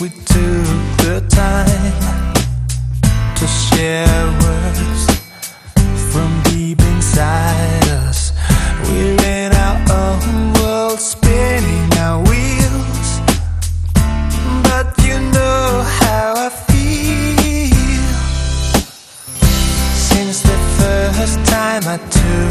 we took the time to share words feel